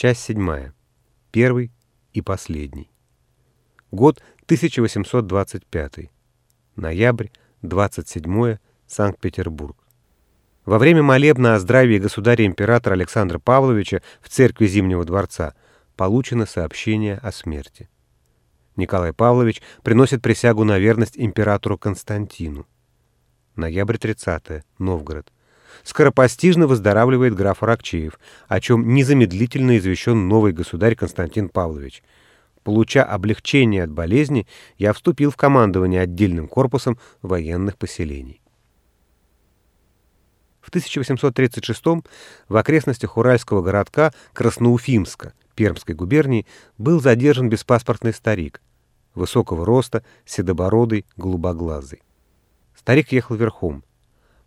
Часть седьмая. Первый и последний. Год 1825. Ноябрь, 27 Санкт-Петербург. Во время молебна о здравии государя-императора Александра Павловича в церкви Зимнего дворца получено сообщение о смерти. Николай Павлович приносит присягу на верность императору Константину. Ноябрь 30 Новгород. Скоропостижно выздоравливает граф Аракчеев, о чем незамедлительно извещен новый государь Константин Павлович. Получа облегчение от болезни, я вступил в командование отдельным корпусом военных поселений. В 1836 в окрестностях уральского городка Красноуфимска Пермской губернии был задержан беспаспортный старик, высокого роста, седобородый, голубоглазый. Старик ехал верхом.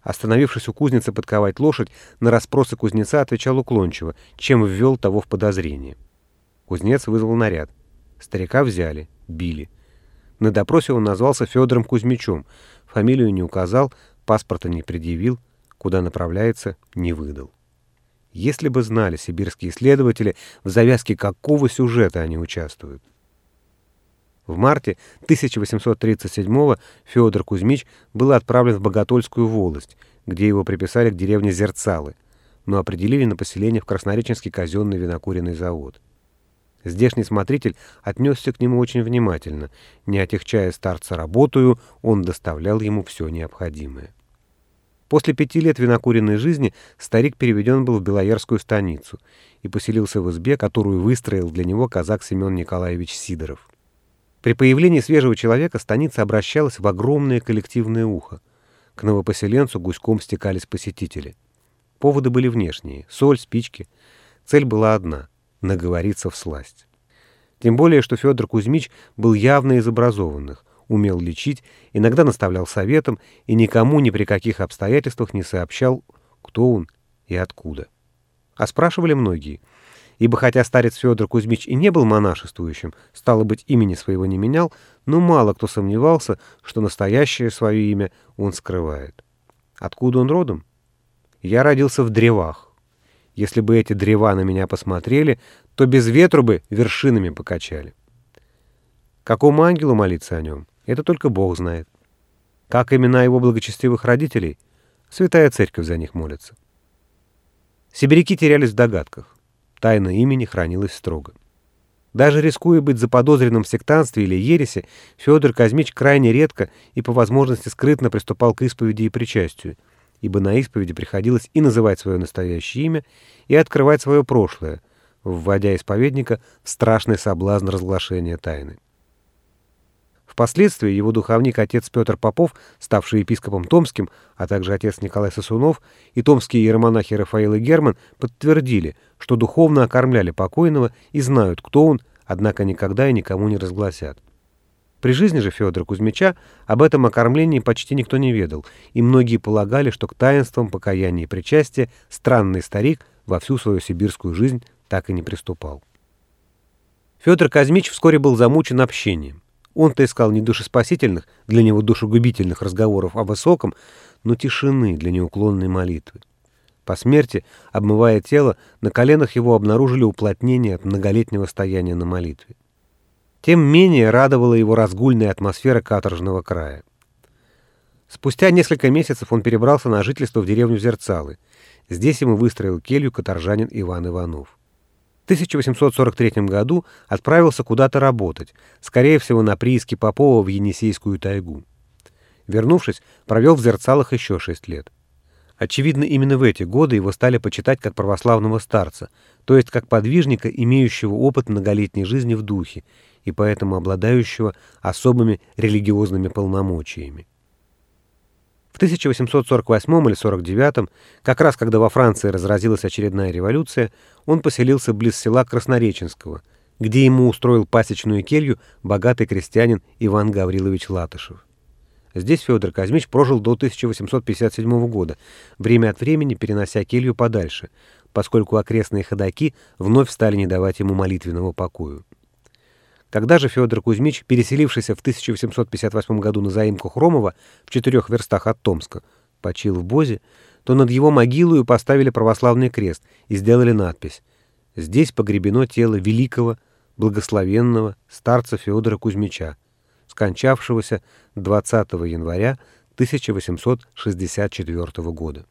Остановившись у кузницы подковать лошадь, на расспросы кузнеца отвечал уклончиво, чем ввел того в подозрение. Кузнец вызвал наряд. Старика взяли, били. На допросе он назвался Федором Кузьмичем, фамилию не указал, паспорта не предъявил, куда направляется, не выдал. Если бы знали сибирские следователи, в завязке какого сюжета они участвуют. В марте 1837-го Федор Кузьмич был отправлен в Боготольскую волость, где его приписали к деревне Зерцалы, но определили на поселение в Краснореченский казенный винокуренный завод. Здешний смотритель отнесся к нему очень внимательно. Не отягчая старца работаю, он доставлял ему все необходимое. После пяти лет винокуренной жизни старик переведен был в Белоярскую станицу и поселился в избе, которую выстроил для него казак Семен Николаевич Сидоров. При появлении свежего человека станица обращалась в огромное коллективное ухо. К новопоселенцу гуськом стекались посетители. Поводы были внешние — соль, спички. Цель была одна — наговориться в сласть. Тем более, что Федор Кузьмич был явно из образованных, умел лечить, иногда наставлял советом и никому ни при каких обстоятельствах не сообщал, кто он и откуда. А спрашивали многие — ибо хотя старец Федор Кузьмич и не был монашествующим, стало быть, имени своего не менял, но мало кто сомневался, что настоящее свое имя он скрывает. Откуда он родом? Я родился в древах. Если бы эти древа на меня посмотрели, то без ветру бы вершинами покачали. Какому ангелу молиться о нем? Это только Бог знает. Как имена его благочестивых родителей? Святая Церковь за них молится. Сибиряки терялись в догадках. Тайна имени хранилась строго. Даже рискуя быть заподозренным в сектанстве или ересе, Федор Казмич крайне редко и по возможности скрытно приступал к исповеди и причастию, ибо на исповеди приходилось и называть свое настоящее имя, и открывать свое прошлое, вводя исповедника в страшный соблазн разглашения тайны. Впоследствии его духовник отец Петр Попов, ставший епископом Томским, а также отец Николай Сосунов и томские иеромонахи Рафаил и Герман подтвердили, что духовно окормляли покойного и знают, кто он, однако никогда и никому не разгласят. При жизни же Федора Кузьмича об этом окормлении почти никто не ведал, и многие полагали, что к таинствам покаяния и причастия странный старик во всю свою сибирскую жизнь так и не приступал. Федор Казмич вскоре был замучен общением. Он-то искал не душеспасительных, для него душегубительных разговоров о высоком, но тишины для неуклонной молитвы. По смерти, обмывая тело, на коленах его обнаружили уплотнение от многолетнего стояния на молитве. Тем менее радовала его разгульная атмосфера каторжного края. Спустя несколько месяцев он перебрался на жительство в деревню Зерцалы. Здесь ему выстроил келью каторжанин Иван Иванов. 1843 году отправился куда-то работать, скорее всего на прииске Попова в Енисейскую тайгу. Вернувшись, провел в Зерцалах еще шесть лет. Очевидно, именно в эти годы его стали почитать как православного старца, то есть как подвижника, имеющего опыт многолетней жизни в духе и поэтому обладающего особыми религиозными полномочиями. В 1848 или 49, как раз когда во Франции разразилась очередная революция, он поселился близ села Краснореченского, где ему устроил пасечную келью богатый крестьянин Иван Гаврилович Латышев. Здесь Федор Казмич прожил до 1857 года, время от времени перенося келью подальше, поскольку окрестные ходаки вновь стали не давать ему молитвенного покою. Когда же Федор Кузьмич, переселившийся в 1858 году на заимку Хромова в четырех верстах от Томска, почил в Бозе, то над его могилою поставили православный крест и сделали надпись здесь погребено тело великого, благословенного старца Федора Кузьмича, скончавшегося 20 января 1864 года.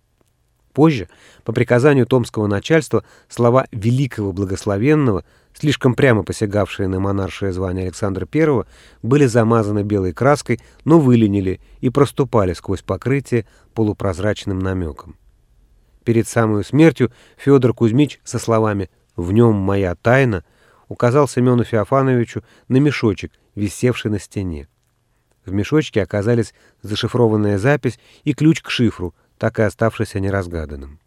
Позже, по приказанию томского начальства, слова «великого благословенного», слишком прямо посягавшие на монаршее звание Александра I, были замазаны белой краской, но выленили и проступали сквозь покрытие полупрозрачным намеком. Перед самой смертью Федор Кузьмич со словами «В нем моя тайна» указал Семену Феофановичу на мешочек, висевший на стене. В мешочке оказались зашифрованная запись и ключ к шифру, так и оставшийся неразгаданным.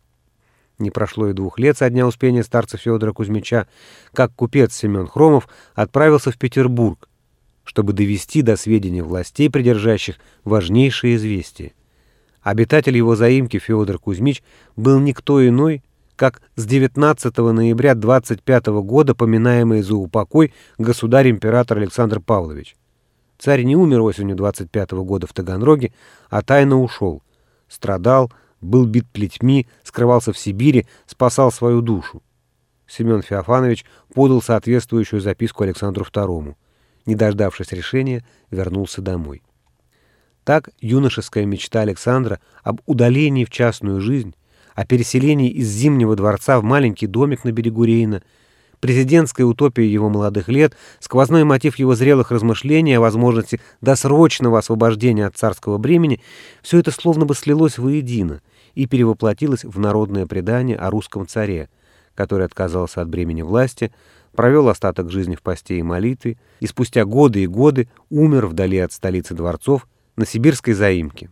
Не прошло и двух лет со дня успения старца Федора Кузьмича, как купец Семен Хромов отправился в Петербург, чтобы довести до сведения властей, придержащих важнейшие известия. Обитатель его заимки Федор Кузьмич был никто иной, как с 19 ноября 25 года поминаемый за упокой государь-император Александр Павлович. Царь не умер осенью 25 года в Таганроге, а тайно ушел – страдал, был бит плетьми, скрывался в Сибири, спасал свою душу. Семен Феофанович подал соответствующую записку Александру II. Не дождавшись решения, вернулся домой. Так юношеская мечта Александра об удалении в частную жизнь, о переселении из Зимнего дворца в маленький домик на берегу Рейна – президентская утопия его молодых лет, сквозной мотив его зрелых размышлений о возможности досрочного освобождения от царского бремени, все это словно бы слилось воедино и перевоплотилось в народное предание о русском царе, который отказался от бремени власти, провел остаток жизни в посте и молитве и спустя годы и годы умер вдали от столицы дворцов на сибирской заимке.